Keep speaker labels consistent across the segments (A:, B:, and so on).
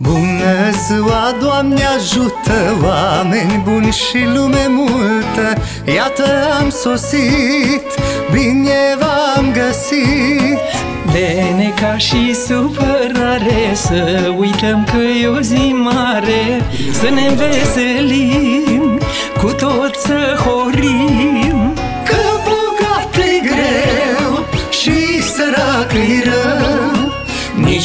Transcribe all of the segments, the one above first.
A: Bună ziua, Doamne ajută Oameni buni și lume multă. Iată am sosit, bine v-am găsit.
B: De neca și supărare Să uităm că e o zi mare. Să ne veselim Cu tot să horim.
A: Că bogat e greu și sărac e rău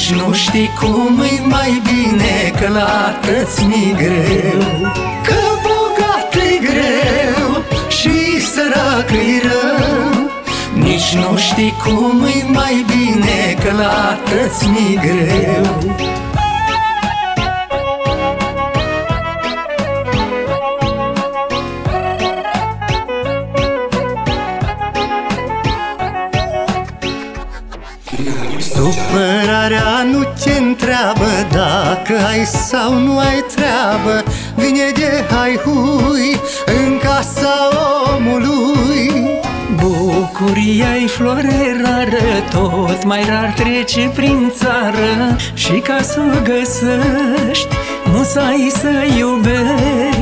A: nici nu știi cum e mai bine Că la tăți mi greu. Că bogat e greu Și sărac e rău. Nici nu știi cum e mai bine Că la tăți mi greu Supărarea nu te întreabă dacă ai sau nu ai treabă. Vine de hai hui în casa omului.
B: Bucuria-i floare rară, tot mai rar trece prin țară. Și ca să o găsești, musai să iubești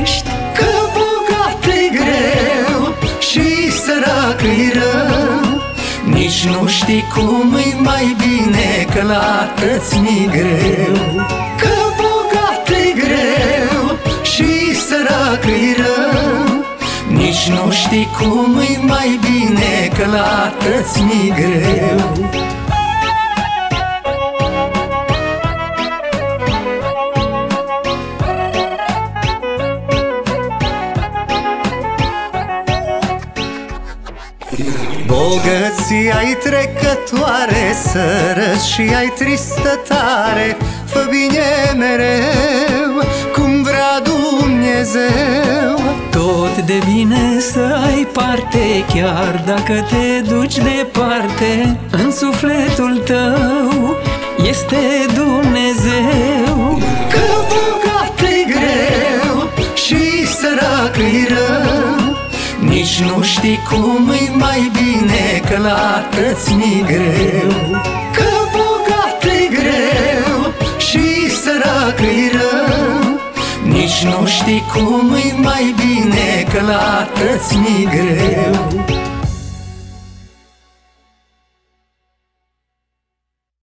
A: nici nu știi cum e mai bine Că la tăți mi greu. Că bogat e greu Și sărac e rău. Nici nu știi cum e mai bine Că la tăți mi greu Bogăția ai trecătoare, sără și ai tristă tare Fă bine mereu, cum vrea Dumnezeu.
B: Tot de bine să ai parte, chiar dacă te duci departe În sufletul tău este Dumnezeu
A: nu știi cum e mai bine Că la tăți mi greu. Că bogat e greu Și sărac e rău. Nici nu știi cum e mai bine Că la tăți mi greu